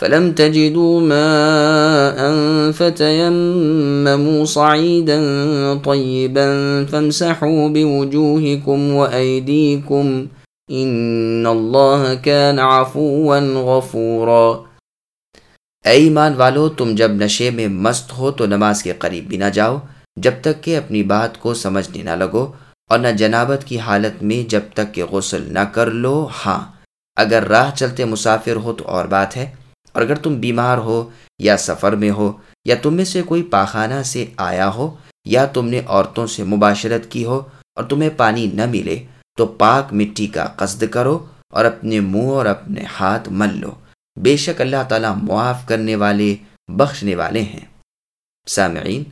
Film تجدوا ماء فتيمموا صعيدا طيبا فامسحوا بوجوهكم وأيديكم إن الله كان عفوا غفورا۔ اے ایمان والو، تم جب نشے میں مست ہو تو نماز کے قریب بھی نہ جاؤ، جب تک کہ اپنی بات کو سمجھنے نہ لگو، اور نہ جنابت کی حالت میں جب تک کہ غسل نہ کر لو۔ ہاں اگر راہ چلتے مسافر ہو تو اور بات ہے۔ اور اگر تم بیمار ہو یا سفر میں ہو یا تم میں سے کوئی پاخانہ سے آیا ہو یا تم نے عورتوں سے مباشرت کی ہو اور تمہیں پانی نہ ملے، تو پاک مٹی کا قصد کرو اور اپنے منہ اور اپنے ہاتھ مل لو۔ بے شک اللہ تعالیٰ معاف کرنے والے، بخشنے والے ہیں۔ سامعین،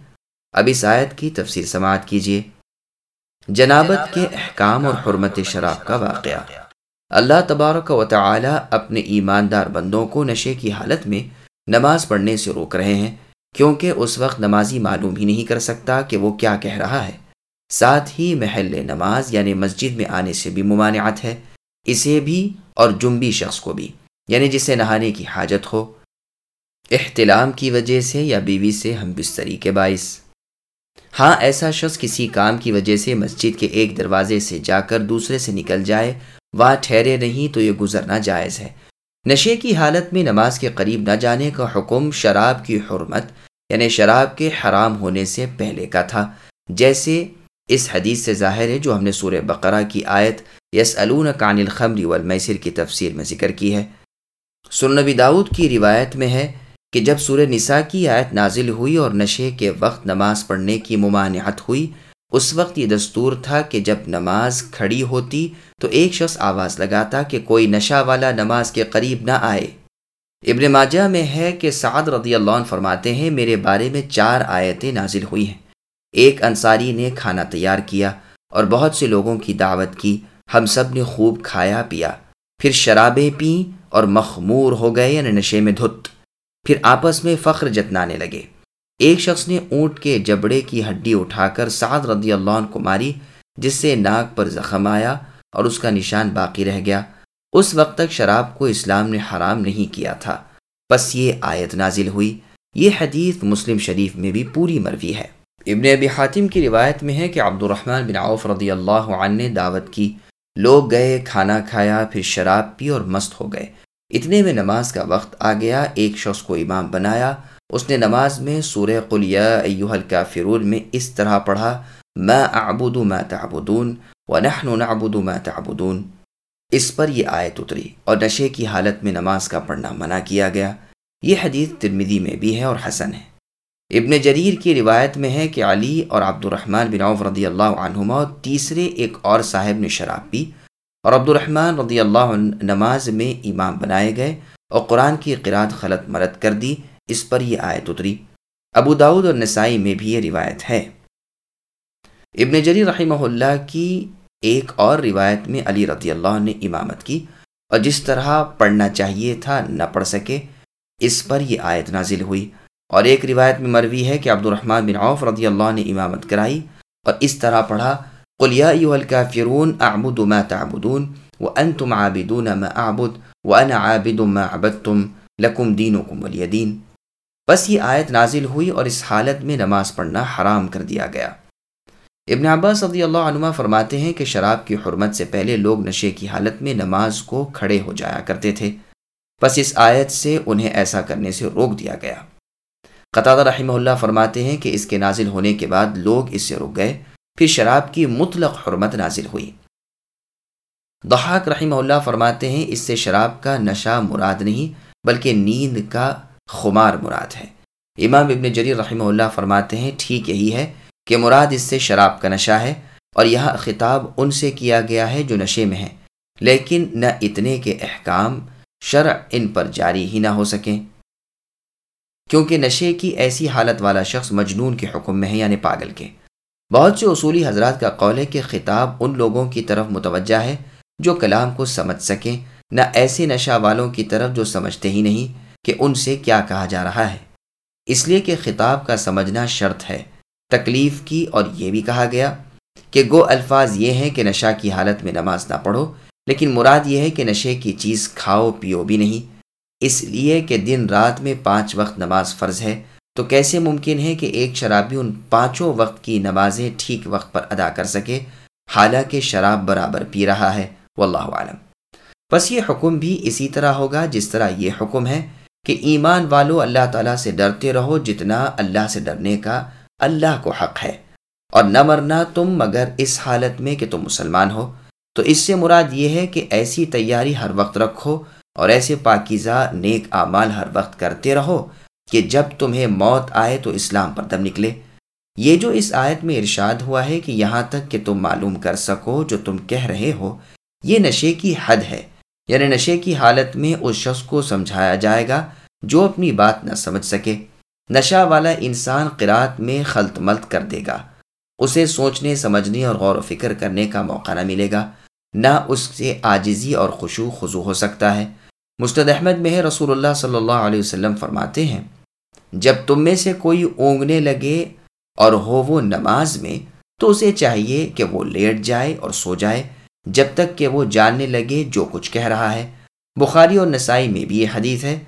اب اس آیت کی تفسیر سماعت کیجیے۔ جنابت کے احکام اور حرمت شراب کا واقعہ۔ اللہ تبارک و تعالی اپنے ایماندار بندوں کو نشے کی حالت میں نماز پڑھنے سے روک رہے ہیں، کیونکہ اس وقت نمازی معلوم ہی نہیں کر سکتا کہ وہ کیا کہہ رہا ہے۔ ساتھ ہی محل نماز یعنی مسجد میں آنے سے بھی ممانعت ہے، اسے بھی اور جنبی شخص کو بھی یعنی جسے نہانے کی حاجت ہو۔ احتلام کی وجہ سے یا بیوی سے ہم بستری کے باعث۔ ہاں ایسا شخص کسی کام کی وجہ سے مسجد کے ایک دروازے سے جا کر دوسرے سے نکل جائے وہاں ٹھہرے نہیں تو یہ گزرنا جائز ہے۔ نشے کی حالت میں نماز کے قریب نہ جانے کا حکم شراب کی حرمت یعنی شراب کے حرام ہونے سے پہلے کا تھا۔ جیسے اس حدیث سے ظاہر ہے جو ہم نے سورہ بقرہ کی آیت یس کان الخمری والمیسر کی تفسیر میں ذکر کی ہے۔ سنبی داود کی روایت میں ہے کہ جب سورہ نساء کی آیت نازل ہوئی اور نشے کے وقت نماز پڑھنے کی ممانعت ہوئی اس وقت یہ دستور تھا کہ جب نماز کھڑی ہوتی تو ایک شخص آواز لگاتا کہ کوئی نشہ والا نماز کے قریب نہ آئے۔ ابن ماجہ میں ہے کہ سعد رضی اللہ عنہ فرماتے ہیں، میرے بارے میں چار آیتیں نازل ہوئی ہیں۔ ایک انصاری نے کھانا تیار کیا اور بہت سے لوگوں کی دعوت کی۔ ہم سب نے خوب کھایا پیا۔ پھر شرابیں پیں اور مخمور ہو گئے یعنی نشے میں دھت۔ پھر آپس میں فخر جتنانے لگے۔ ایک شخص نے اونٹ کے جبڑے کی ہڈی اٹھا کر سعد رضی اللہ عنہ کو ماری، جس سے ناک پر زخم آیا اور اس کا نشان باقی رہ گیا۔ اس وقت تک شراب کو اسلام نے حرام نہیں کیا تھا۔ بس یہ آیت نازل ہوئی۔ یہ حدیث مسلم شریف میں بھی پوری مروی ہے۔ ابن ابی حاتم کی روایت میں ہے کہ عبد الرحمن بن عوف رضی اللہ عنہ نے دعوت کی۔ لوگ گئے، کھانا کھایا، پھر شراب پی اور مست ہو گئے۔ اتنے میں نماز کا وقت آ گیا۔ ایک شخص کو امام بنایا۔ اس نے نماز میں سورہ قلیہ ایوہ الکافرون میں اس طرح پڑھا، ما اعبد ما تعبدون ونحن نعبد ما تعبدون. اس پر یہ آیت اتری اور نشے کی حالت میں نماز کا پڑھنا منع کیا گیا۔ یہ حدیث ترمیدی میں بھی ہے اور حسن ہے۔ ابن جریر کی روایت میں ہے کہ علی اور عبد الرحمن بن عوف رضی اللہ عنہما اور تیسرے ایک اور صاحب نے شراب پی اور عبد الرحمن رضی اللہ عنہ نماز میں امام بنائے گئے اور قرآن کی قرآن خلط مرد کر دی۔ اس پر یہ آیت اتری۔ ابو داود اور نسائی میں بھی یہ روایت ہے۔ ابن جری رحمہ اللہ کی ایک اور روایت میں علی رضی اللہ نے امامت کی اور جس طرح پڑھنا چاہیے تھا نہ پڑھ سکے، اس پر یہ آیت نازل ہوئی۔ اور ایک روایت میں مروی ہے کہ عبد الرحمن بن عوف رضی اللہ نے امامت کرائی اور اس طرح پڑھا قلیا الکافرون اعبد ما تعبدون وانتم عابدون ما اعبد وانا عابد ما عبدتم، لکم دینکم ولی دین بس یہ آیت نازل ہوئی اور اس حالت میں نماز پڑھنا حرام کر دیا گیا۔ ابن عباس رضی اللہ عنہ فرماتے ہیں کہ شراب کی حرمت سے پہلے لوگ نشے کی حالت میں نماز کو کھڑے ہو جایا کرتے تھے۔ بس اس آیت سے انہیں ایسا کرنے سے روک دیا گیا۔ قطع رحمہ اللہ فرماتے ہیں کہ اس کے نازل ہونے کے بعد لوگ اس سے رک گئے۔ پھر شراب کی مطلق حرمت نازل ہوئی۔ دحاق رحمہ اللہ فرماتے ہیں اس سے شراب کا نشہ مراد نہیں، بلکہ نیند کا خمار مراد ہے۔ امام ابن جری رحمہ اللہ فرماتے ہیں، ٹھیک یہی ہے کہ مراد اس سے شراب کا نشہ ہے اور یہاں خطاب ان سے کیا گیا ہے جو نشے میں ہیں۔ لیکن نہ اتنے کے احکام، شرع ان پر جاری ہی نہ ہو سکیں۔ کیونکہ نشے کی ایسی حالت والا شخص مجنون کے حکم میں ہے یعنی پاگل کے۔ بہت سے اصولی حضرات کا قول ہے کہ خطاب ان لوگوں کی طرف متوجہ ہے جو کلام کو سمجھ سکیں، نہ ایسے نشہ والوں کی طرف جو سمجھتے ہی نہیں۔ کہ ان سے کیا کہا جا رہا ہے۔ اس لیے کہ خطاب کا سمجھنا شرط ہے۔ تکلیف کی اور یہ بھی کہا گیا کہ گو الفاظ یہ ہیں کہ نشہ کی حالت میں نماز نہ پڑھو، لیکن مراد یہ ہے کہ نشے کی چیز کھاؤ پیو بھی نہیں۔ اس لیے کہ دن رات میں پانچ وقت نماز فرض ہے، تو کیسے ممکن ہے کہ ایک شرابی ان پانچوں وقت کی نمازیں ٹھیک وقت پر ادا کر سکے؟ حالانکہ شراب برابر پی رہا ہے، واللہ عالم بس یہ حکم بھی اسی طرح ہوگا جس طرح یہ حکم ہے کہ ایمان والو اللہ تعالیٰ سے ڈرتے رہو جتنا اللہ سے ڈرنے کا اللہ کو حق ہے۔ اور نہ مرنا تم مگر اس حالت میں کہ تم مسلمان ہو۔ تو اس سے مراد یہ ہے کہ ایسی تیاری ہر وقت رکھو اور ایسے پاکیزہ نیک اعمال ہر وقت کرتے رہو کہ جب تمہیں موت آئے تو اسلام پر دم نکلے۔ یہ جو اس آیت میں ارشاد ہوا ہے کہ یہاں تک کہ تم معلوم کر سکو جو تم کہہ رہے ہو، یہ نشے کی حد ہے۔ یعنی نشے کی حالت میں اس شخص کو سمجھایا جائے گا جو اپنی بات نہ سمجھ سکے۔ نشہ والا انسان قرات میں خلط ملت کر دے گا۔ اسے سوچنے، سمجھنے اور غور و فکر کرنے کا موقع نہ ملے گا۔ نہ اس سے آجزی اور خوشو خضو ہو سکتا ہے۔ مستد احمد میں رسول اللہ صلی اللہ علیہ وسلم فرماتے ہیں، جب تم میں سے کوئی اونگنے لگے اور ہو وہ نماز میں، تو اسے چاہیے کہ وہ لیٹ جائے اور سو جائے، جب تک کہ وہ جاننے لگے جو کچھ کہہ رہا ہے۔ بخاری اور نسائی میں بھی یہ حدیث ہے۔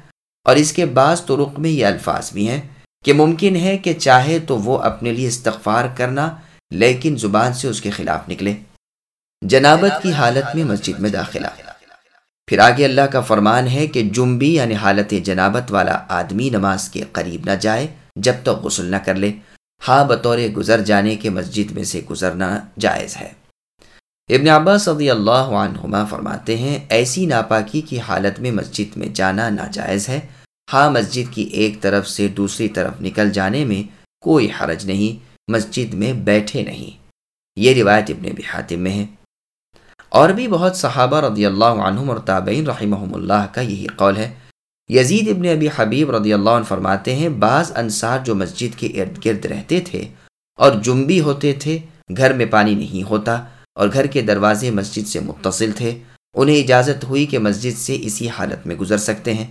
اور اس کے بعض طرق میں یہ الفاظ بھی ہیں کہ ممکن ہے کہ چاہے تو وہ اپنے لیے استغفار کرنا لیکن زبان سے اس کے خلاف نکلے۔ جنابت کی حالت میں مسجد میں داخلہ۔ پھر آگے اللہ کا فرمان ہے کہ جنبی یعنی حالت جنابت والا آدمی نماز کے قریب نہ جائے جب تک غسل نہ کر لے۔ ہاں بطور گزر جانے کے مسجد میں سے گزرنا جائز ہے۔ ابن عباس صدی اللہ عنہما فرماتے ہیں، ایسی ناپاکی کی حالت میں مسجد میں جانا ناجائز ہے۔ ہاں مسجد کی ایک طرف سے دوسری طرف نکل جانے میں کوئی حرج نہیں، مسجد میں بیٹھے نہیں۔ یہ روایت ابن بحاتم میں ہے۔ اور بھی بہت صحابہ رضی اللہ عنہم اور تابعین رحمہم اللہ کا یہی قول ہے۔ یزید ابن ابی حبیب رضی اللہ عنہ فرماتے ہیں، بعض انصار جو مسجد کے ارد گرد رہتے تھے اور جنبی ہوتے تھے، گھر میں پانی نہیں ہوتا۔ اور گھر کے دروازے مسجد سے متصل تھے۔ انہیں اجازت ہوئی کہ مسجد سے اسی حالت میں گزر سکتے ہیں۔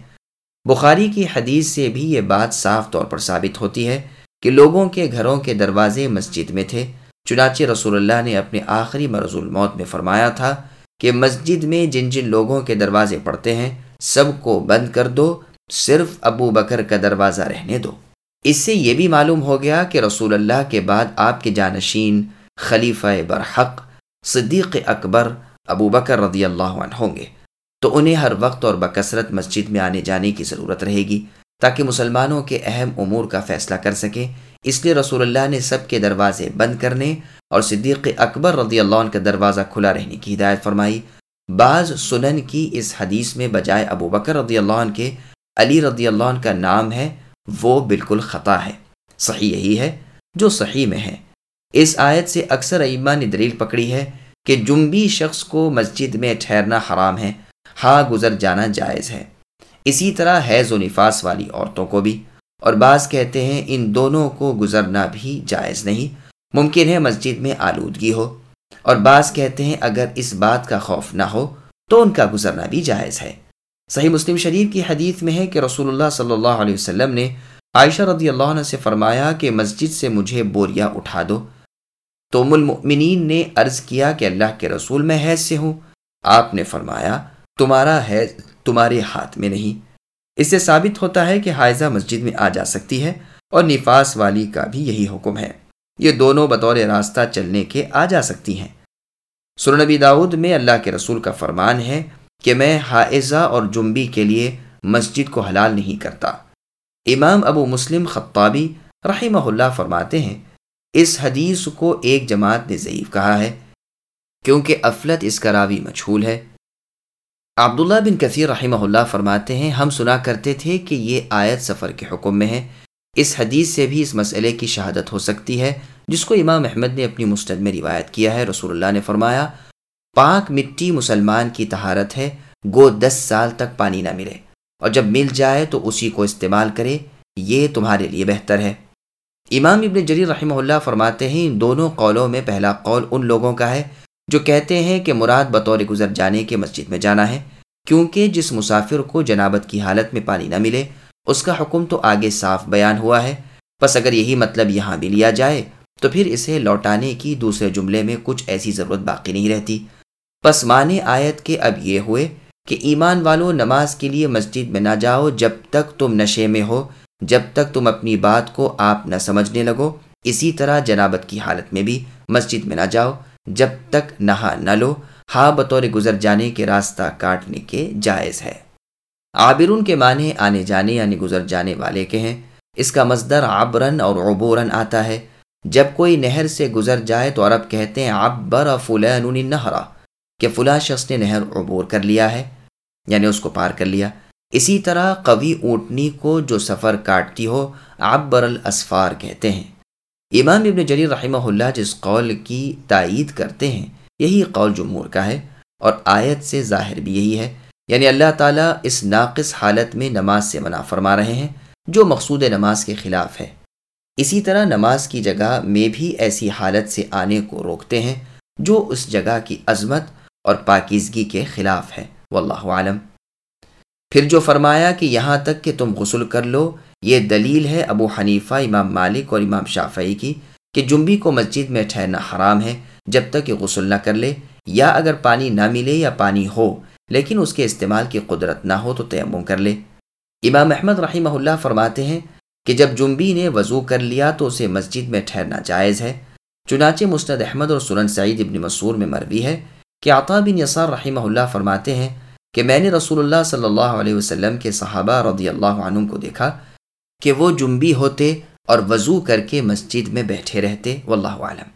بخاری کی حدیث سے بھی یہ بات صاف طور پر ثابت ہوتی ہے کہ لوگوں کے گھروں کے دروازے مسجد میں تھے۔ چنانچہ رسول اللہ نے اپنے آخری مرض الموت میں فرمایا تھا کہ مسجد میں جن جن لوگوں کے دروازے پڑتے ہیں، سب کو بند کر دو، صرف ابو بکر کا دروازہ رہنے دو۔ اس سے یہ بھی معلوم ہو گیا کہ رسول اللہ کے بعد آپ کے جانشین خلیفہ برحق صدیق اکبر ابو بکر رضی اللہ عنہ ہوں گے۔ تو انہیں ہر وقت اور بکثرت مسجد میں آنے جانے کی ضرورت رہے گی تاکہ مسلمانوں کے اہم امور کا فیصلہ کر سکیں۔ اس لیے رسول اللہ نے سب کے دروازے بند کرنے اور صدیق اکبر رضی اللہ عنہ کا دروازہ کھلا رہنے کی ہدایت فرمائی۔ بعض سنن کی اس حدیث میں بجائے ابو بکر رضی اللہ عنہ کے، علی رضی اللہ عنہ کا نام ہے، وہ بالکل خطا ہے۔ صحیح یہی ہے جو صحیح میں ہے۔ اس آیت سے اکثر ایما نے دلیل پکڑی ہے کہ جنبی شخص کو مسجد میں ٹھہرنا حرام ہے ہاں گزر جانا جائز ہے۔ اسی طرح حیض و نفاس والی عورتوں کو بھی۔ اور بعض کہتے ہیں ان دونوں کو گزرنا بھی جائز نہیں، ممکن ہے مسجد میں آلودگی ہو۔ اور بعض کہتے ہیں اگر اس بات کا خوف نہ ہو تو ان کا گزرنا بھی جائز ہے۔ صحیح مسلم شریف کی حدیث میں ہے کہ رسول اللہ صلی اللہ علیہ وسلم نے عائشہ رضی اللہ عنہ سے فرمایا کہ مسجد سے مجھے بوریا اٹھا دو۔ تو المؤمنین نے عرض کیا کہ اللہ کے رسول میں حیض سے ہوں۔ آپ نے فرمایا، تمہارا حیض تمہارے ہاتھ میں نہیں۔ اس سے ثابت ہوتا ہے کہ حائزہ مسجد میں آ جا سکتی ہے اور نفاس والی کا بھی یہی حکم ہے۔ یہ دونوں بطور راستہ چلنے کے آ جا سکتی ہیں۔ سرنبی داود میں اللہ کے رسول کا فرمان ہے کہ میں حائزہ اور جنبی کے لیے مسجد کو حلال نہیں کرتا۔ امام ابو مسلم خطابی رحمہ اللہ فرماتے ہیں اس حدیث کو ایک جماعت نے ضعیف کہا ہے، کیونکہ افلت اس کا راوی مجھول ہے۔ عبداللہ بن کثیر رحمہ اللہ فرماتے ہیں، ہم سنا کرتے تھے کہ یہ آیت سفر کے حکم میں ہے۔ اس حدیث سے بھی اس مسئلے کی شہادت ہو سکتی ہے، جس کو امام احمد نے اپنی مستد میں روایت کیا ہے۔ رسول اللہ نے فرمایا، پاک مٹی مسلمان کی تہارت ہے، گو دس سال تک پانی نہ ملے۔ اور جب مل جائے تو اسی کو استعمال کرے، یہ تمہارے لیے بہتر ہے۔ امام ابن جریر رحمہ اللہ فرماتے ہیں، ان دونوں قولوں میں پہلا قول ان لوگوں کا ہے جو کہتے ہیں کہ مراد بطور گزر جانے کے مسجد میں جانا ہے، کیونکہ جس مسافر کو جنابت کی حالت میں پانی نہ ملے، اس کا حکم تو آگے صاف بیان ہوا ہے۔ بس اگر یہی مطلب یہاں بھی لیا جائے، تو پھر اسے لوٹانے کی دوسرے جملے میں کچھ ایسی ضرورت باقی نہیں رہتی۔ پس معنی آیت کے اب یہ ہوئے کہ ایمان والو نماز کے لیے مسجد میں نہ جاؤ جب تک تم نشے میں ہو۔ جب تک تم اپنی بات کو آپ نہ سمجھنے لگو، اسی طرح جنابت کی حالت میں بھی مسجد میں نہ جاؤ، جب تک نہا نہ لو ہاں بطور گزر جانے کے راستہ کاٹنے کے جائز ہے۔ عابرون کے معنی آنے جانے یعنی گزر جانے والے کے ہیں اس کا مزدر عبرن اور عبورن آتا ہے۔ جب کوئی نہر سے گزر جائے تو عرب کہتے ہیں، عبر فلان نہرا کہ فلاں شخص نے نہر عبور کر لیا ہے یعنی اس کو پار کر لیا۔ اسی طرح قوی اونٹنی کو جو سفر کاٹتی ہو، عبر الاسفار کہتے ہیں۔ امام ابن جریر رحمہ اللہ جس قول کی تائید کرتے ہیں، یہی قول جمہور کا ہے اور آیت سے ظاہر بھی یہی ہے۔ یعنی اللہ تعالیٰ اس ناقص حالت میں نماز سے منع فرما رہے ہیں، جو مقصود نماز کے خلاف ہے۔ اسی طرح نماز کی جگہ میں بھی ایسی حالت سے آنے کو روکتے ہیں، جو اس جگہ کی عظمت اور پاکیزگی کے خلاف ہے۔ واللہ عالم۔ پھر جو فرمایا کہ یہاں تک کہ تم غسل کر لو، یہ دلیل ہے ابو حنیفہ، امام مالک اور امام شافعی کی کہ جنبی کو مسجد میں ٹھہرنا حرام ہے جب تک کہ غسل نہ کر لے، یا اگر پانی نہ ملے یا پانی ہو، لیکن اس کے استعمال کی قدرت نہ ہو تو تیمم کر لے۔ امام احمد رحمہ اللہ فرماتے ہیں کہ جب جنبی نے وضو کر لیا تو اسے مسجد میں ٹھہرنا جائز ہے۔ چنانچہ مستد احمد اور سرن سعید ابن مسور میں مروی ہے کہ عطا بن یسار رحمہ اللہ فرماتے ہیں کہ میں نے رسول اللہ صلی اللہ علیہ وسلم کے صحابہ رضی اللہ عنہ کو دیکھا کہ وہ جنبی ہوتے اور وضو کر کے مسجد میں بیٹھے رہتے، واللہ عالم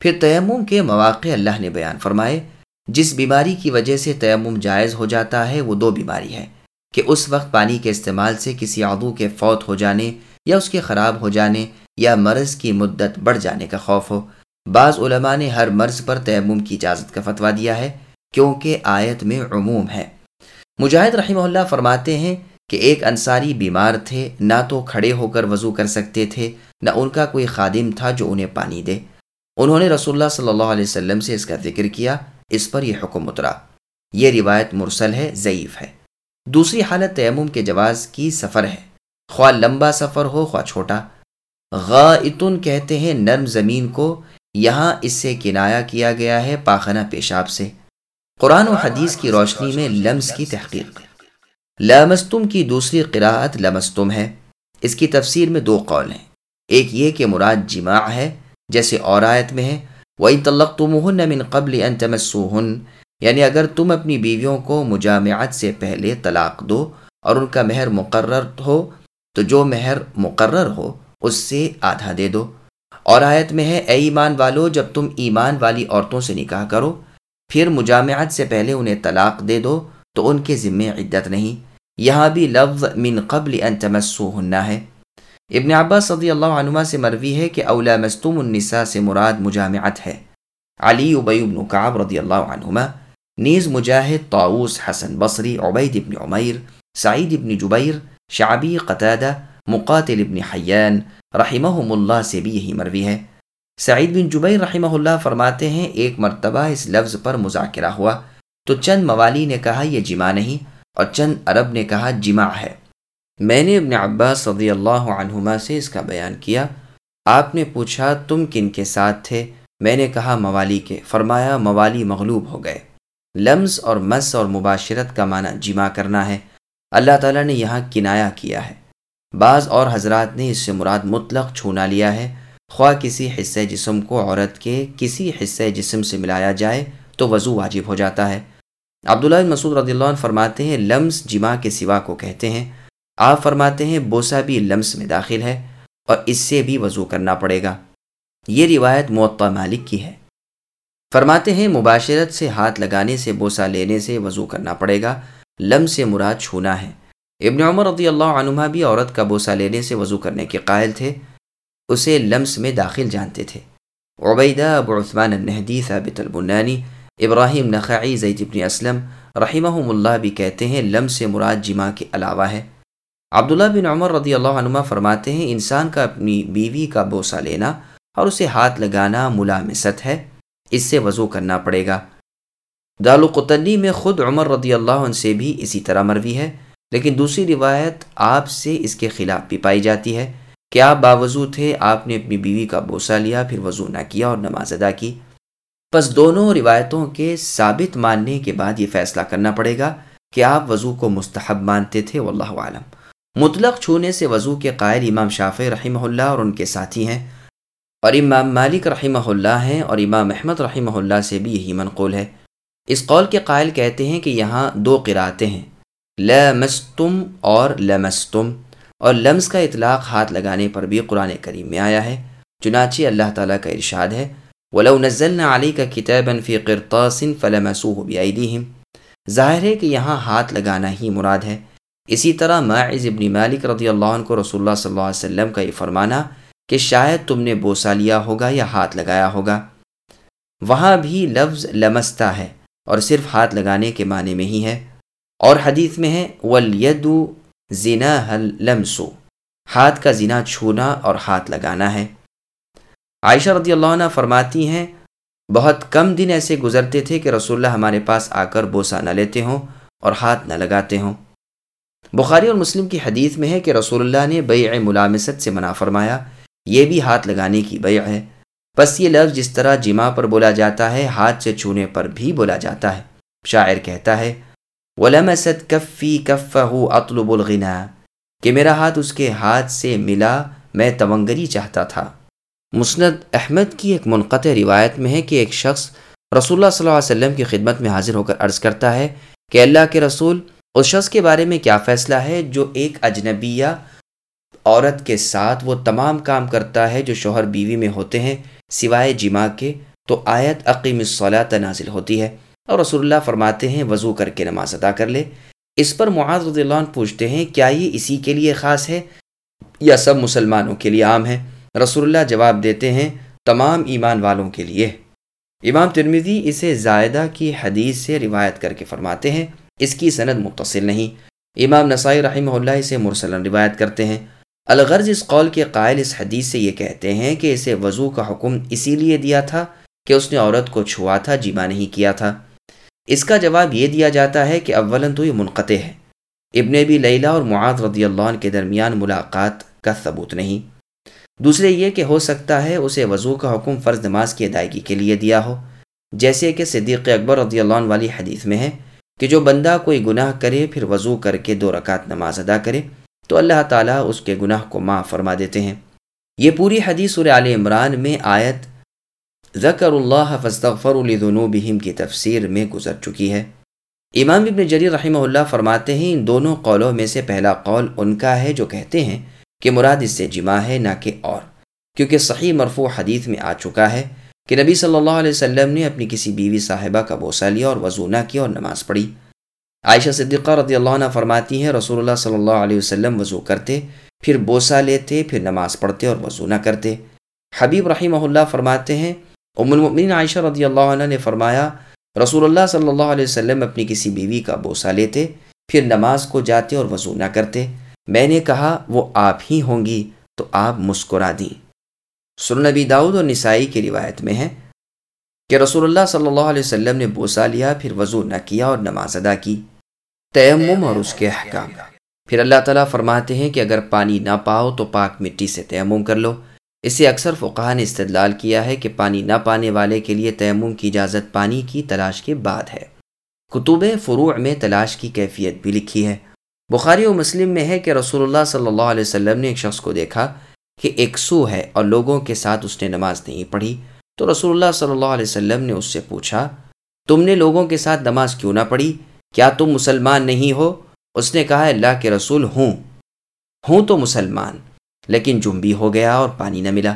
پھر تیمم کے مواقع اللہ نے بیان فرمائے، جس بیماری کی وجہ سے تیمم جائز ہو جاتا ہے، وہ دو بیماری ہے کہ اس وقت پانی کے استعمال سے کسی عضو کے فوت ہو جانے یا اس کے خراب ہو جانے یا مرض کی مدت بڑھ جانے کا خوف ہو۔ بعض علماء نے ہر مرض پر تیمم کی اجازت کا فتویٰ دیا ہے۔ کیونکہ آیت میں عموم ہے۔ مجاہد رحمہ اللہ فرماتے ہیں کہ ایک انصاری بیمار تھے، نہ تو کھڑے ہو کر وضو کر سکتے تھے، نہ ان کا کوئی خادم تھا جو انہیں پانی دے۔ انہوں نے رسول اللہ صلی اللہ علیہ وسلم سے اس کا ذکر کیا، اس پر یہ حکم اترا۔ یہ روایت مرسل ہے، ضعیف ہے۔ دوسری حالت تیمم کے جواز کی سفر ہے۔ خواہ لمبا سفر ہو، خواہ چھوٹا۔ غائتن کہتے ہیں، نرم زمین کو یہاں اس سے کنایا کیا گیا ہے، پاخانہ پیشاب سے۔ قرآن و حدیث کی روشنی میں لمس کی تحقیق۔ لمستم کی دوسری قراءت لمستم ہے۔ اس کی تفسیر میں دو قول ہیں۔ ایک یہ کہ مراد جماع ہے، جیسے اور آیت میں ہے وہی تلق تم من قبل ان تمسوہن یعنی اگر تم اپنی بیویوں کو مجامعت سے پہلے طلاق دو اور ان کا مہر مقرر ہو، تو جو مہر مقرر ہو، اس سے آدھا دے دو۔ اور آیت میں ہے، اے ایمان والو، جب تم ایمان والی عورتوں سے نکاح کرو پھر مجامعت سے پہلے انہیں طلاق دے دو تو ان کے ذمے عدت نہیں۔ یہاں بھی لفظ من قبل ان تمسو ہے۔ ابن عباس صدی اللہ عنما سے مروی ہے کہ اولا مستوم النساء سے مراد مجامعت ہے۔ علی ابی ابن کعب رضی اللہ عنہما، نیز مجاہد طاؤس حسن بصری، عبید ابن عمیر، سعید ابن جبیر، شعبی قطادہ مقاتل ابن حیان رحمہ اللہ سے بھی یہی مروی ہے۔ سعید بن جبیر رحمہ اللہ فرماتے ہیں، ایک مرتبہ اس لفظ پر مذاکرہ ہوا، تو چند موالی نے کہا یہ جمع نہیں، اور چند عرب نے کہا جمع ہے۔ میں نے ابن عباس رضی اللہ عنہما سے اس کا بیان کیا۔ آپ نے پوچھا، تم کن کے ساتھ تھے؟ میں نے کہا، موالی کے۔ فرمایا، موالی مغلوب ہو گئے۔ لمز اور مس اور مباشرت کا معنی جمع کرنا ہے۔ اللہ تعالیٰ نے یہاں کنایا کیا ہے۔ بعض اور حضرات نے اس سے مراد مطلق چھونا لیا ہے۔ خواہ کسی حصہ جسم کو عورت کے کسی حصہ جسم سے ملایا جائے تو وضو واجب ہو جاتا ہے۔ عبداللہ مسعود رضی اللہ عنہ فرماتے ہیں، لمس جمع کے سوا کو کہتے ہیں۔ آپ فرماتے ہیں بوسا بھی لمس میں داخل ہے اور اس سے بھی وضو کرنا پڑے گا۔ یہ روایت معطا مالک کی ہے۔ فرماتے ہیں، مباشرت سے ہاتھ لگانے سے بوسا لینے سے وضو کرنا پڑے گا۔ لم سے مراد چھونا ہے۔ ابن عمر رضی اللہ عنہ بھی عورت کا بوسہ لینے سے وضو کرنے کے قائل تھے۔ اسے لمس میں داخل جانتے تھے۔ عبیدہ ابو عثمان النحدی ثابت البنانی، ابراہیم نخعی، زید ابن اسلم رحمہ اللہ بھی کہتے ہیں لم سے مراد جمع کے علاوہ ہے۔ عبداللہ بن عمر رضی اللہ عنہ فرماتے ہیں، انسان کا اپنی بیوی کا بوسہ لینا اور اسے ہاتھ لگانا ملامست ہے، اس سے وضو کرنا پڑے گا۔ دالقطنی میں خود عمر رضی اللہ عنہ سے بھی اسی طرح مروی ہے، لیکن دوسری روایت آپ سے اس کے خلاف بھی پائی جاتی ہے۔ کہ آپ باوضو تھے؟ آپ نے اپنی بیوی کا بوسہ لیا، پھر وضو نہ کیا اور نماز ادا کی۔ بس دونوں روایتوں کے ثابت ماننے کے بعد یہ فیصلہ کرنا پڑے گا کہ آپ وضو کو مستحب مانتے تھے، واللہ عالم مطلق چھونے سے وضو کے قائل امام شافع رحمہ اللہ اور ان کے ساتھی ہیں۔ اور امام مالک رحمہ اللہ ہیں اور امام احمد رحمہ اللہ سے بھی یہی منقول ہے۔ اس قول کے قائل کہتے ہیں کہ یہاں دو قرآتیں ہیں لمستم اور لمستم۔ اور لمس کا اطلاق ہاتھ لگانے پر بھی قرآن کریم میں آیا ہے۔ چنانچہ اللہ تعالیٰ کا ارشاد ہے، ولو نزلنا علی کا کتاب فی قرطاس فلمسوه بأیدیہم۔ ظاہر ہے کہ یہاں ہاتھ لگانا ہی مراد ہے۔ اسی طرح معز ابن مالک رضی اللہ عنہ کو رسول اللہ صلی اللہ علیہ وسلم کا یہ فرمانا کہ شاید تم نے بوسا لیا ہوگا یا ہاتھ لگایا ہوگا۔ وہاں بھی لفظ لمستا ہے اور صرف ہاتھ لگانے کے معنی میں ہی ہے۔ اور حدیث میں ہے ولید زنا لمسو ہاتھ کا زنا چھونا اور ہاتھ لگانا ہے۔ عائشہ رضی اللہ عنہ فرماتی ہیں، بہت کم دن ایسے گزرتے تھے کہ رسول اللہ ہمارے پاس آ کر بوسا نہ لیتے ہوں اور ہاتھ نہ لگاتے ہوں۔ بخاری اور مسلم کی حدیث میں ہے کہ رسول اللہ نے بیع ملامست سے منع فرمایا، یہ بھی ہاتھ لگانے کی بیع ہے۔ بس یہ لفظ جس طرح جمع پر بولا جاتا ہے، ہاتھ سے چھونے پر بھی بولا جاتا ہے۔ شاعر کہتا ہے ولمست کفی کف اطلب الغنا کہ میرا ہاتھ اس کے ہاتھ سے ملا، میں تونگری چاہتا تھا۔ مسند احمد کی ایک منقطع روایت میں ہے کہ ایک شخص رسول اللہ صلی اللہ علیہ وسلم کی خدمت میں حاضر ہو کر عرض کرتا ہے کہ اللہ کے رسول، اس شخص کے بارے میں کیا فیصلہ ہے جو ایک اجنبیہ عورت کے ساتھ وہ تمام کام کرتا ہے جو شوہر بیوی میں ہوتے ہیں، سوائے جمع کے، تو آیت عقیم الصلاۃ نازل ہوتی ہے۔ اور رسول اللہ فرماتے ہیں، وضو کر کے نماز ادا کر لے۔ اس پر معاذ رضی اللہ عنہ پوچھتے ہیں، کیا یہ اسی کے لیے خاص ہے یا سب مسلمانوں کے لیے عام ہے؟ رسول اللہ جواب دیتے ہیں، تمام ایمان والوں کے لیے۔ امام ترمیزی اسے زائدہ کی حدیث سے روایت کر کے فرماتے ہیں، اس کی سند متصل نہیں۔ امام نسائی رحمہ اللہ اسے مرسلن روایت کرتے ہیں۔ الغرض اس قول کے قائل اس حدیث سے یہ کہتے ہیں کہ اسے وضو کا حکم اسی لیے دیا تھا کہ اس نے عورت کو چھوا تھا، جیما نہیں کیا تھا۔ اس کا جواب یہ دیا جاتا ہے کہ اولن تو یہ منقطع ہے۔ ابن بھی لیلہ اور معاذ رضی اللہ عنہ کے درمیان ملاقات کا ثبوت نہیں۔ دوسرے یہ کہ ہو سکتا ہے اسے وضو کا حکم فرض نماز کی ادائیگی کے لیے دیا ہو، جیسے کہ صدیق اکبر رضی اللہ عنہ والی حدیث میں ہے کہ جو بندہ کوئی گناہ کرے پھر وضو کر کے دو رکعت نماز ادا کرے، تو اللہ تعالیٰ اس کے گناہ کو معاف فرما دیتے ہیں۔ یہ پوری حدیث عال عمران میں آیت ذکر اللہ فستغفر لذنوبہم کی تفسیر میں گزر چکی ہے۔ امام ابن جریر رحمہ اللہ فرماتے ہیں، ان دونوں قولوں میں سے پہلا قول ان کا ہے جو کہتے ہیں کہ مراد اس سے جمع ہے نہ کہ اور، کیونکہ صحیح مرفوع حدیث میں آ چکا ہے کہ نبی صلی اللہ علیہ وسلم نے اپنی کسی بیوی صاحبہ کا بوسہ لیا اور وضو نہ کیا اور نماز پڑھی۔ عائشہ صدیقہ رضی اللہ عنہ فرماتی ہیں، رسول اللہ صلی اللہ علیہ وسلم وضو کرتے، پھر بوسہ لیتے، پھر نماز پڑھتے اور وضو نہ کرتے۔ حبیب رحمہ اللہ فرماتے ہیں ام المؤمنین عائشہ رضی اللہ عنہ نے فرمایا، رسول اللہ صلی اللہ علیہ وسلم اپنی کسی بیوی کا بوسہ لیتے، پھر نماز کو جاتے اور وضو نہ کرتے۔ میں نے کہا، وہ آپ ہی ہوں گی، تو آپ مسکرا دیں۔ سرنبی داؤد اور نسائی کی روایت میں ہے کہ رسول اللہ صلی اللہ علیہ وسلم نے بوسا لیا، پھر وضو نہ کیا اور نماز ادا کی۔ تیمم اور اس کے احکام۔ پھر اللہ تعالیٰ فرماتے ہیں کہ اگر پانی نہ پاؤ تو پاک مٹی سے تیمم کر لو۔ اس سے اکثر فقہ نے استدلال کیا ہے کہ پانی نہ پانے والے کے لیے تیمم کی اجازت پانی کی تلاش کے بعد ہے۔ کتب فروع میں تلاش کی کیفیت بھی لکھی ہے۔ بخاری و مسلم میں ہے کہ رسول اللہ صلی اللہ علیہ وسلم نے ایک شخص کو دیکھا کہ ایک سو ہے اور لوگوں کے ساتھ اس نے نماز نہیں پڑھی۔ تو رسول اللہ صلی اللہ علیہ وسلم نے اس سے پوچھا، تم نے لوگوں کے ساتھ نماز کیوں نہ پڑھی؟ کیا تم مسلمان نہیں ہو؟ اس نے کہا، اللہ کے رسول ہوں۔ ہوں تو مسلمان۔ لیکن جنبی ہو گیا اور پانی نہ ملا۔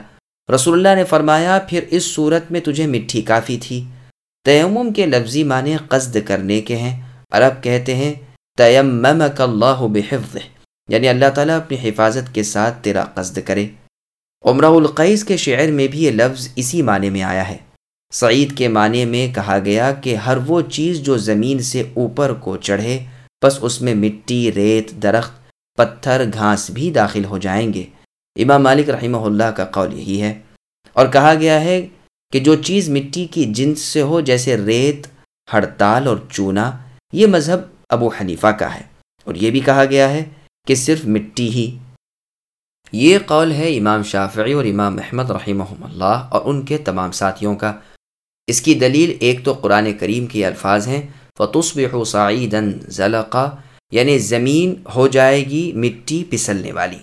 رسول اللہ نے فرمایا، پھر اس صورت میں تجھے مٹھی کافی تھی۔ تیمم کے لفظی معنی قصد کرنے کے ہیں۔ عرب کہتے ہیں، تیممک اللہ بحفظ یعنی اللہ تعالیٰ اپنی حفاظت کے ساتھ تیرا قصد کرے۔ عمرہ القیس کے شعر میں بھی یہ لفظ اسی معنی میں آیا ہے۔ سعید کے معنی میں کہا گیا کہ ہر وہ چیز جو زمین سے اوپر کو چڑھے، بس اس میں مٹی، ریت، درخت، پتھر، گھاس بھی داخل ہو جائیں گے۔ امام مالک رحمہ اللہ کا قول یہی ہے اور کہا گیا ہے کہ جو چیز مٹی کی جنس سے ہو، جیسے ریت، ہڑتال اور چونا، یہ مذہب ابو حنیفہ کا ہے۔ اور یہ بھی کہا گیا ہے کہ صرف مٹی ہی۔ یہ قول ہے امام شافعی اور امام احمد رحمہ اللہ اور ان کے تمام ساتھیوں کا۔ اس کی دلیل ایک تو قرآن کریم کے الفاظ ہیں فطس سعیدن ذلقہ یعنی زمین ہو جائے گی مٹی پسلنے والی۔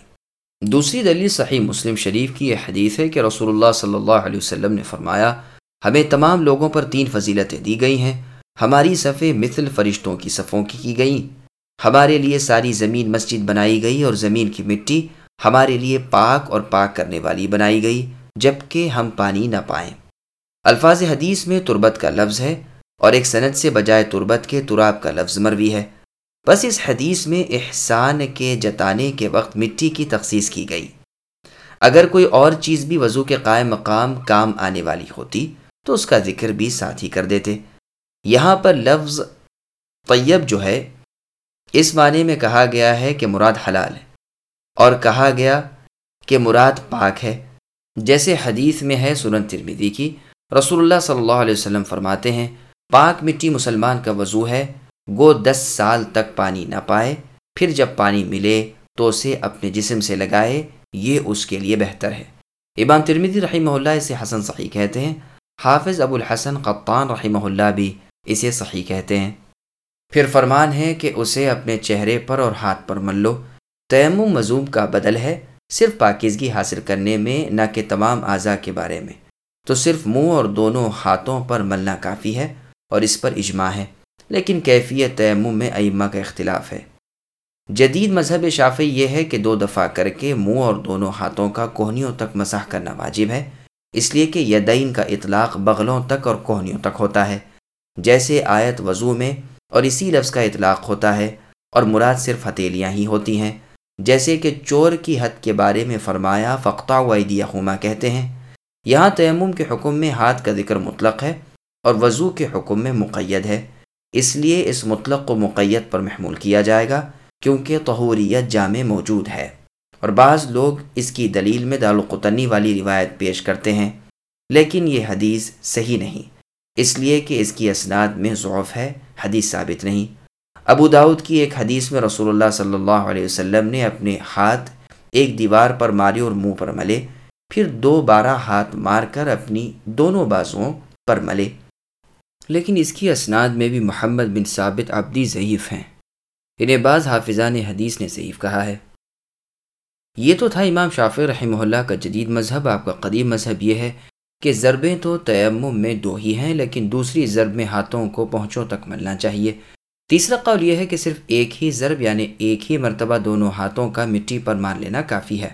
دوسری دلیل صحیح مسلم شریف کی یہ حدیث ہے کہ رسول اللہ صلی اللہ علیہ وسلم نے فرمایا، ہمیں تمام لوگوں پر تین فضیلتیں دی گئی ہیں۔ ہماری صفیں مثل فرشتوں کی صفوں کی کی گئیں۔ ہمارے لیے ساری زمین مسجد بنائی گئی اور زمین کی مٹی ہمارے لیے پاک اور پاک کرنے والی بنائی گئی جبکہ ہم پانی نہ پائیں۔ الفاظ حدیث میں تربت کا لفظ ہے اور ایک صنعت سے بجائے تربت کے تراب کا لفظ مروی ہے۔ بس اس حدیث میں احسان کے جتانے کے وقت مٹی کی تخصیص کی گئی۔ اگر کوئی اور چیز بھی وضو کے قائم مقام کام آنے والی ہوتی، تو اس کا ذکر بھی ساتھ ہی کر دیتے۔ یہاں پر لفظ طیب جو ہے، اس معنی میں کہا گیا ہے کہ مراد حلال ہے، اور کہا گیا کہ مراد پاک ہے۔ جیسے حدیث میں ہے سنن ترمیدی کی، رسول اللہ صلی اللہ علیہ وسلم فرماتے ہیں، پاک مٹی مسلمان کا وضو ہے گو دس سال تک پانی نہ پائے، پھر جب پانی ملے تو اسے اپنے جسم سے لگائے، یہ اس کے لیے بہتر ہے۔ امام ترمیدی رحمہ اللہ اسے حسن صحیح کہتے ہیں، حافظ ابو الحسن قطان رحمہ اللہ بھی اسے صحیح کہتے ہیں۔ پھر فرمان ہے کہ اسے اپنے چہرے پر اور ہاتھ پر مل لو۔ تیم مضوب کا بدل ہے، صرف پاکیزگی حاصل کرنے میں، نہ کہ تمام اعضاء کے بارے میں۔ تو صرف منہ اور دونوں ہاتھوں پر ملنا کافی ہے اور اس پر اجماع ہے۔ لیکن کیفیت تیمم میں ائمہ کا اختلاف ہے۔ جدید مذہب شافی یہ ہے کہ دو دفعہ کر کے منہ اور دونوں ہاتھوں کا کوہنیوں تک مساح کرنا واجب ہے۔ اس لیے کہ یدین کا اطلاق بغلوں تک اور کوہنیوں تک ہوتا ہے۔ جیسے آیت وضو میں، اور اسی لفظ کا اطلاق ہوتا ہے، اور مراد صرف ہتیلیاں ہی ہوتی ہیں۔ جیسے کہ چور کی حد کے بارے میں فرمایا فقطہ و خما کہتے ہیں۔ یہاں تیمم کے حکم میں ہاتھ کا ذکر مطلق ہے، اور وضو کے حکم میں مقید ہے۔ اس لیے اس مطلق کو مقیت پر محمول کیا جائے گا کیونکہ طہوریت جامع موجود ہے۔ اور بعض لوگ اس کی دلیل میں دالقطنی والی روایت پیش کرتے ہیں، لیکن یہ حدیث صحیح نہیں۔ اس لیے کہ اس کی اسناد میں ضعف ہے، حدیث ثابت نہیں۔ ابو داود کی ایک حدیث میں رسول اللہ صلی اللہ علیہ وسلم نے اپنے ہاتھ ایک دیوار پر مارے اور منہ پر ملے، پھر دو بارہ ہاتھ مار کر اپنی دونوں بازوؤں پر ملے۔ لیکن اس کی اسناد میں بھی محمد بن ثابت عبدی ضعیف ہیں۔ انہیں بعض حافظان حدیث نے ضعیف کہا ہے۔ یہ تو تھا امام شافع رحمہ اللہ کا جدید مذہب، آپ کا قدیم مذہب یہ ہے کہ ضربیں تو تیمم میں دو ہی ہیں، لیکن دوسری ضرب میں ہاتھوں کو پہنچوں تک ملنا چاہیے۔ تیسرا قول یہ ہے کہ صرف ایک ہی ضرب یعنی ایک ہی مرتبہ دونوں ہاتھوں کا مٹی پر مار لینا کافی ہے۔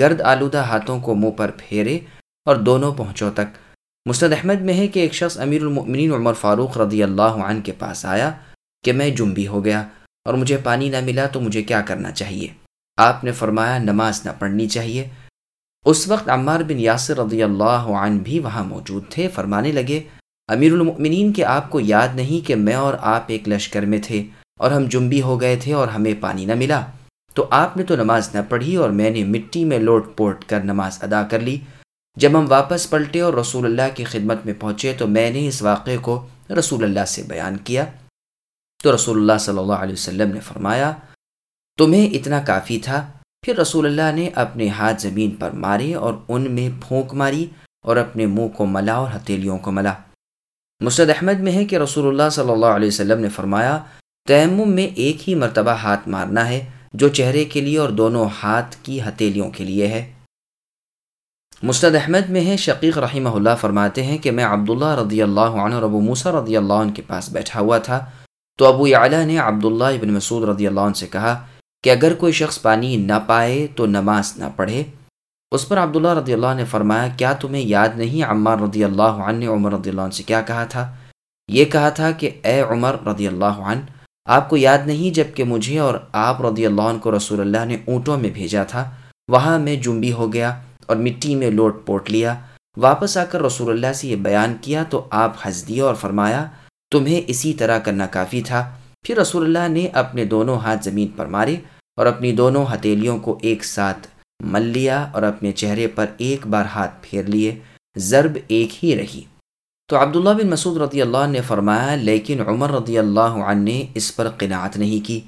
گرد آلودہ ہاتھوں کو منہ پر پھیرے اور دونوں پہنچوں تک۔ مستد احمد میں ہے کہ ایک شخص امیر المؤمنین عمر فاروق رضی اللہ عنہ کے پاس آیا کہ میں جنبی ہو گیا اور مجھے پانی نہ ملا تو مجھے کیا کرنا چاہیے؟ آپ نے فرمایا نماز نہ پڑھنی چاہیے۔ اس وقت عمار بن یاسر رضی اللہ عنہ بھی وہاں موجود تھے۔ فرمانے لگے، امیر المؤمنین کہ آپ کو یاد نہیں کہ میں اور آپ ایک لشکر میں تھے اور ہم جنبی ہو گئے تھے اور ہمیں پانی نہ ملا۔ تو آپ نے تو نماز نہ پڑھی اور میں نے مٹی میں لوٹ پوٹ کر نماز ادا کر لی۔ جب ہم واپس پلٹے اور رسول اللہ کی خدمت میں پہنچے تو میں نے اس واقعے کو رسول اللہ سے بیان کیا۔ تو رسول اللہ صلی اللہ علیہ وسلم نے فرمایا، تمہیں اتنا کافی تھا۔ پھر رسول اللہ نے اپنے ہاتھ زمین پر مارے اور ان میں پھونک ماری اور اپنے منہ کو ملا اور ہتھیلیوں کو ملا۔ مسد احمد میں ہے کہ رسول اللہ صلی اللہ علیہ وسلم نے فرمایا، تیمم میں ایک ہی مرتبہ ہاتھ مارنا ہے، جو چہرے کے لیے اور دونوں ہاتھ کی ہتھیلیوں کے لیے ہے۔ مستد احمد میں ہے شقیق رحمہ اللہ فرماتے ہیں کہ میں عبداللہ رضی اللہ عنہ اور ابو موسیٰ رضی اللہ عنہ کے پاس بیٹھا ہوا تھا۔ تو ابو اعلیٰ نے عبداللہ ابن مسعود رضی اللہ عنہ سے کہا کہ اگر کوئی شخص پانی نہ پائے تو نماز نہ پڑھے۔ اس پر عبداللہ رضی اللہ نے فرمایا، کیا تمہیں یاد نہیں عمار رضی اللہ عنہ نے عمر رضی اللہ عنہ سے کیا کہا تھا؟ یہ کہا تھا کہ، اے عمر رضی اللہ عنہ، آپ کو یاد نہیں جبکہ مجھے اور آپ رضی اللہ عنہ کو رسول اللہ نے اونٹوں میں بھیجا تھا، وہاں میں جنبی ہو گیا۔ اور مٹی میں لوٹ پوٹ لیا۔ واپس آ کر رسول اللہ سے یہ بیان کیا تو آپ ہنس دیا اور فرمایا، تمہیں اسی طرح کرنا کافی تھا۔ پھر رسول اللہ نے اپنے دونوں ہاتھ زمین پر مارے اور اپنی دونوں ہتھیلیوں کو ایک ساتھ مل لیا اور اپنے چہرے پر ایک بار ہاتھ پھیر لیے۔ ضرب ایک ہی رہی۔ تو عبداللہ بن مسعود رضی اللہ نے فرمایا، لیکن عمر رضی اللہ عنہ نے اس پر قناعت نہیں کی۔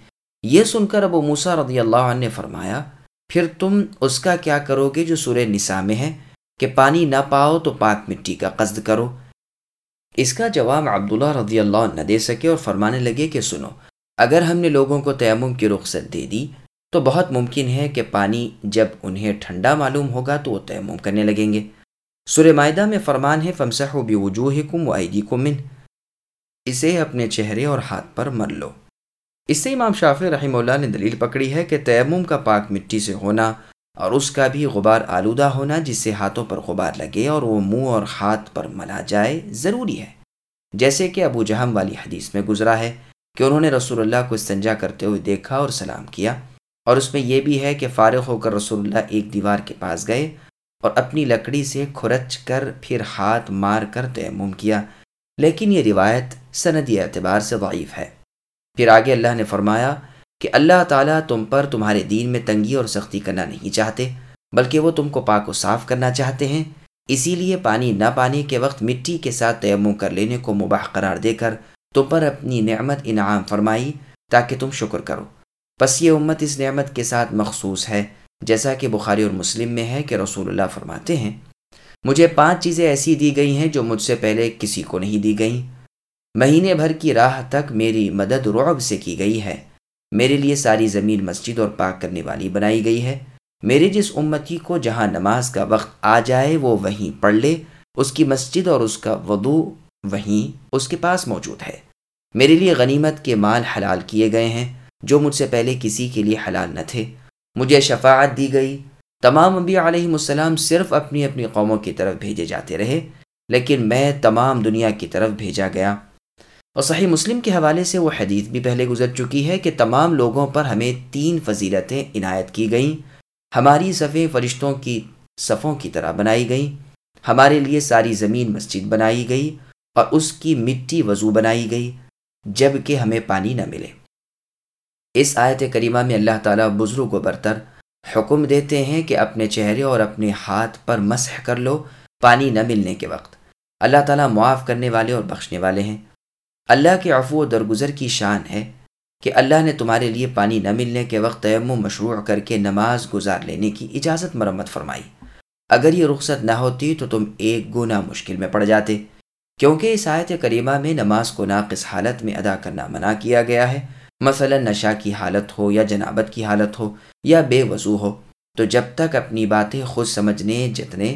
یہ سن کر ابو موسا رضی اللہ عنہ نے فرمایا پھر تم اس کا کیا کرو گے جو سورہ نساء میں ہے کہ پانی نہ پاؤ تو پاک مٹی کا قصد کرو۔ اس کا جواب عبداللہ رضی اللہ عنہ نہ دے سکے اور فرمانے لگے کہ سنو، اگر ہم نے لوگوں کو تیمم کی رخصت دے دی تو بہت ممکن ہے کہ پانی جب انہیں ٹھنڈا معلوم ہوگا تو وہ تیمم کرنے لگیں گے۔ سر معدہ میں فرمان ہے فمسح و وجوہ کم و عیدی من اسے اپنے چہرے اور ہاتھ پر مر لو۔ اس سے امام شافی رحمہ اللہ نے دلیل پکڑی ہے کہ تیمم کا پاک مٹی سے ہونا اور اس کا بھی غبار آلودہ ہونا جس سے ہاتھوں پر غبار لگے اور وہ منہ اور ہاتھ پر ملا جائے ضروری ہے۔ جیسے کہ ابو جہم والی حدیث میں گزرا ہے کہ انہوں نے رسول اللہ کو استنجا کرتے ہوئے دیکھا اور سلام کیا اور اس میں یہ بھی ہے کہ فارغ ہو کر رسول اللہ ایک دیوار کے پاس گئے اور اپنی لکڑی سے کھرچ کر پھر ہاتھ مار کر تیمم کیا، لیکن یہ روایت سندی اعتبار سے ضعیف ہے۔ پھر آگے اللہ نے فرمایا کہ اللہ تعالیٰ تم پر تمہارے دین میں تنگی اور سختی کرنا نہیں چاہتے، بلکہ وہ تم کو پاک و صاف کرنا چاہتے ہیں۔ اسی لیے پانی نہ پانے کے وقت مٹی کے ساتھ تیمم کر لینے کو مباح قرار دے کر تم پر اپنی نعمت انعام فرمائی تاکہ تم شکر کرو۔ پس یہ امت اس نعمت کے ساتھ مخصوص ہے، جیسا کہ بخاری اور مسلم میں ہے کہ رسول اللہ فرماتے ہیں۔ مجھے پانچ چیزیں ایسی دی گئی ہیں جو مجھ سے پہلے کسی کو نہیں دی گئیں۔ مہینے بھر کی راہ تک میری مدد رعب سے کی گئی ہے۔ میرے لیے ساری زمین مسجد اور پاک کرنے والی بنائی گئی ہے۔ میرے جس امتی کو جہاں نماز کا وقت آ جائے وہ وہیں پڑھ لے۔ اس کی مسجد اور اس کا وضو وہیں اس کے پاس موجود ہے۔ میرے لیے غنیمت کے مال حلال کیے گئے ہیں، جو مجھ سے پہلے کسی کے لیے حلال نہ تھے۔ مجھے شفاعت دی گئی۔ تمام انبیاء علیہ السلام صرف اپنی اپنی قوموں کی طرف بھیجے جاتے رہے، لیکن میں تمام دنیا کی طرف بھیجا گیا۔ اور صحیح مسلم کے حوالے سے وہ حدیث بھی پہلے گزر چکی ہے کہ تمام لوگوں پر ہمیں تین فضیلتیں عنایت کی گئیں۔ ہماری صفیں فرشتوں کی صفوں کی طرح بنائی گئیں۔ ہمارے لیے ساری زمین مسجد بنائی گئی اور اس کی مٹی وضو بنائی گئی جبکہ ہمیں پانی نہ ملے۔ اس آیت کریمہ میں اللہ تعالیٰ بزرگ و برتر حکم دیتے ہیں کہ اپنے چہرے اور اپنے ہاتھ پر مسح کر لو پانی نہ ملنے کے وقت۔ اللہ تعالیٰ معاف کرنے والے اور بخشنے والے ہیں۔ اللہ کے عفو و درگزر کی شان ہے کہ اللہ نے تمہارے لیے پانی نہ ملنے کے وقت تیم مشروع کر کے نماز گزار لینے کی اجازت مرمت فرمائی۔ اگر یہ رخصت نہ ہوتی تو تم ایک گنا مشکل میں پڑ جاتے، کیونکہ اس آیت کریمہ میں نماز کو ناقص حالت میں ادا کرنا منع کیا گیا ہے۔ مثلا نشہ کی حالت ہو یا جنابت کی حالت ہو یا بے وضو ہو، تو جب تک اپنی باتیں خود سمجھنے، جتنے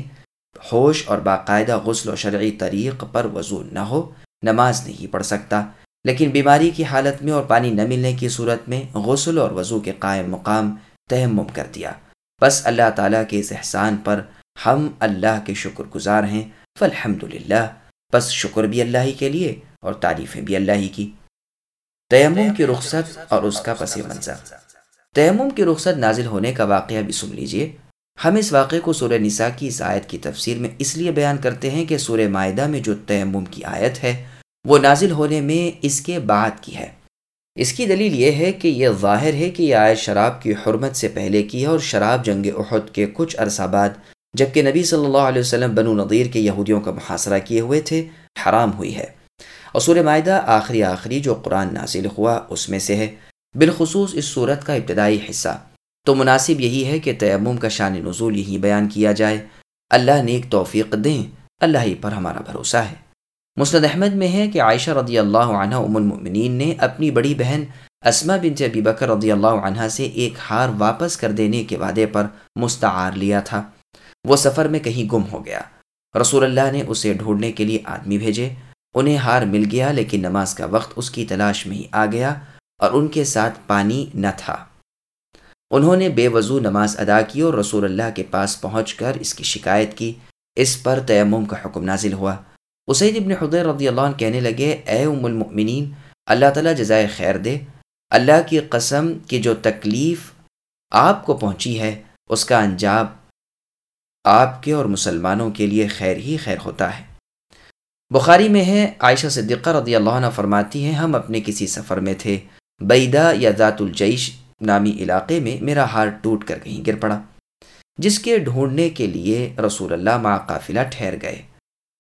ہوش اور باقاعدہ غسل و شرعی طریق پر وضو نہ ہو نماز نہیں پڑھ سکتا۔ لیکن بیماری کی حالت میں اور پانی نہ ملنے کی صورت میں غسل اور وضو کے قائم مقام تہمم کر دیا۔ بس اللہ تعالیٰ کے اس احسان پر ہم اللہ کے شکر گزار ہیں۔ فالحمد للہ بس شکر بھی اللہ ہی کے لیے اور تعریفیں بھی اللہ ہی کی۔ تیمم کی رخصت اور اس کا پس منظر۔ تیمم کی رخصت نازل ہونے کا واقعہ بھی سن لیجیے۔ ہم اس واقعے کو سورہ نساء کی اس آیت کی تفسیر میں اس لیے بیان کرتے ہیں کہ سورہ معاہدہ میں جو تیمم کی آیت ہے، وہ نازل ہونے میں اس کے بعد کی ہے۔ اس کی دلیل یہ ہے کہ یہ ظاہر ہے کہ یہ آیت شراب کی حرمت سے پہلے کی ہے اور شراب جنگ احد کے کچھ عرصہ بعد جبکہ نبی صلی اللہ علیہ وسلم بنو نظیر کے یہودیوں کا محاصرہ کیے ہوئے تھے، حرام ہوئی ہے۔ اور سورہ معاہدہ آخری آخری جو قرآن نازل ہوا، اس میں سے ہے۔ بالخصوص اس صورت کا ابتدائی حصہ۔ تو مناسب یہی ہے کہ تیمم کا شان نزول یہی بیان کیا جائے۔ اللہ نے ایک توفیق دیں۔ اللہ ہی پر ہمارا بھروسہ ہے۔ مسند احمد میں ہے کہ عائشہ رضی اللہ عنہ ام المؤمنین نے اپنی بڑی بہن اسما بنت ابی بکر رضی اللہ عنہ سے ایک ہار واپس کر دینے کے وعدے پر مستعار لیا تھا۔ وہ سفر میں کہیں گم ہو گیا۔ رسول اللہ نے اسے ڈھونڈنے کے لیے آدمی بھیجے۔ انہیں ہار مل گیا لیکن نماز کا وقت اس کی تلاش میں ہی آ گیا اور ان کے ساتھ پانی نہ تھا۔ انہوں نے بے وضو نماز ادا کی اور رسول اللہ کے پاس پہنچ کر اس کی شکایت کی۔ اس پر تیمم کا حکم نازل ہوا۔ اسید ابن حضیر رضی اللہ عنہ کہنے لگے، اے ام المؤمنین، اللہ تعالیٰ جزائے خیر دے۔ اللہ کی قسم کی جو تکلیف آپ کو پہنچی ہے، اس کا انجام آپ کے اور مسلمانوں کے لیے خیر ہی خیر ہوتا ہے۔ بخاری میں ہے، عائشہ صدیقہ رضی اللہ عنہ فرماتی ہیں، ہم اپنے کسی سفر میں تھے بیدا یا ذات الجیش نامی علاقے میں میرا ہار ٹوٹ کر کہیں گر پڑا، جس کے ڈھونڈنے کے لیے رسول اللہ ماں قافلہ ٹھہر گئے۔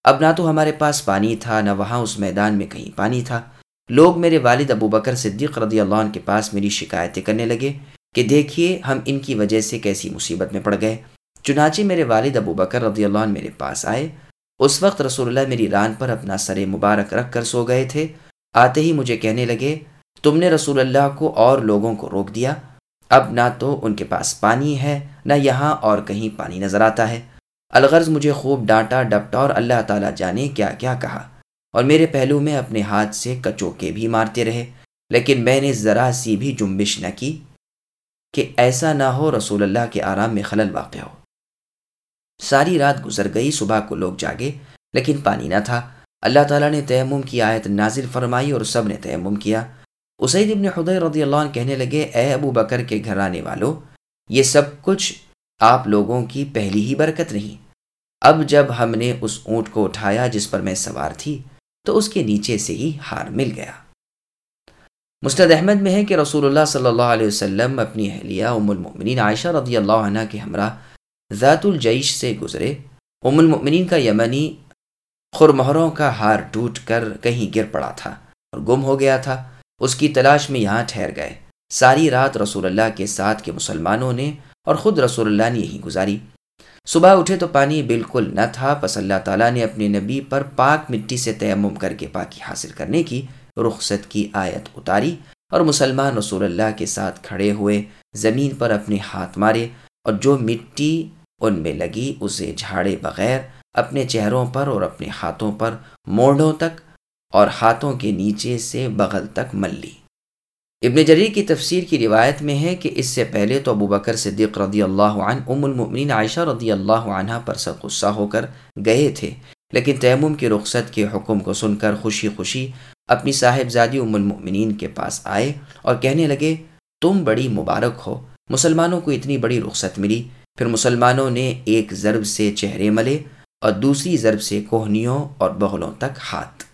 اب نہ تو ہمارے پاس پانی تھا، نہ وہاں اس میدان میں کہیں پانی تھا۔ لوگ میرے والد ابو بکر صدیق رضی اللہ عنہ کے پاس میری شکایتیں کرنے لگے کہ دیکھیے ہم ان کی وجہ سے کیسی مصیبت میں پڑ گئے۔ چنانچہ میرے والد ابو بکر رضی اللہ عنہ میرے پاس آئے۔ اس وقت رسول اللہ میری ران پر اپنا سر مبارک رکھ کر سو گئے تھے۔ آتے ہی مجھے کہنے لگے تم نے رسول اللہ کو اور لوگوں کو روک دیا۔ اب نہ تو ان کے پاس پانی ہے، نہ یہاں اور کہیں پانی نظر آتا ہے۔ الغرض مجھے خوب ڈانٹا، ڈپٹا اور اللہ تعالیٰ جانے کیا کیا کہا۔ اور میرے پہلو میں اپنے ہاتھ سے کچوکے بھی مارتے رہے، لیکن میں نے ذرا سی بھی جنبش نہ کی کہ ایسا نہ ہو رسول اللہ کے آرام میں خلل واقع ہو۔ ساری رات گزر گئی، صبح کو لوگ جاگے، لیکن پانی نہ تھا۔ اللہ تعالیٰ نے تیمم کی آیت نازل فرمائی اور سب نے تیمم کیا۔ اسید ابن خدے رضی اللہ عنہ کہنے لگے، اے ابو بکر کے گھر آنے والوں یہ سب کچھ آپ لوگوں کی پہلی ہی برکت نہیں اب جب ہم نے اس اونٹ کو اٹھایا جس پر میں سوار تھی، تو اس کے نیچے سے ہی ہار مل گیا۔ مستد احمد میں ہے کہ رسول اللہ صلی اللہ علیہ وسلم اپنی اہلیہ ام المؤمنین عائشہ رضی اللہ عنہ کے ہمراہ ذات الجیش سے گزرے۔ ام المؤمنین کا یمنی خرمہروں کا ہار ٹوٹ کر کہیں گر پڑا تھا اور گم ہو گیا تھا۔ اس کی تلاش میں یہاں ٹھہر گئے۔ ساری رات رسول اللہ کے ساتھ کے مسلمانوں نے اور خود رسول اللہ نے یہی گزاری۔ صبح اٹھے تو پانی بالکل نہ تھا، پس اللہ تعالیٰ نے اپنے نبی پر پاک مٹی سے تیمم کر کے پاکی حاصل کرنے کی رخصت کی آیت اتاری اور مسلمان رسول اللہ کے ساتھ کھڑے ہوئے، زمین پر اپنے ہاتھ مارے اور جو مٹی ان میں لگی، اسے جھاڑے بغیر اپنے چہروں پر اور اپنے ہاتھوں پر موڑوں تک اور ہاتھوں کے نیچے سے بغل تک مل لی ابن جریر کی تفسیر کی روایت میں ہے کہ اس سے پہلے تو ابو بکر صدیق رضی اللہ عنہ، ام المؤمنین عائشہ رضی اللہ عنہ پر سب غصہ ہو کر گئے تھے۔ لیکن تیمم کی رخصت کے حکم کو سن کر خوشی خوشی اپنی صاحب زادی ام المؤمنین کے پاس آئے اور کہنے لگے، تم بڑی مبارک ہو، مسلمانوں کو اتنی بڑی رخصت ملی۔ پھر مسلمانوں نے ایک ضرب سے چہرے ملے اور دوسری ضرب سے کوہنیوں اور بغلوں تک ہاتھ۔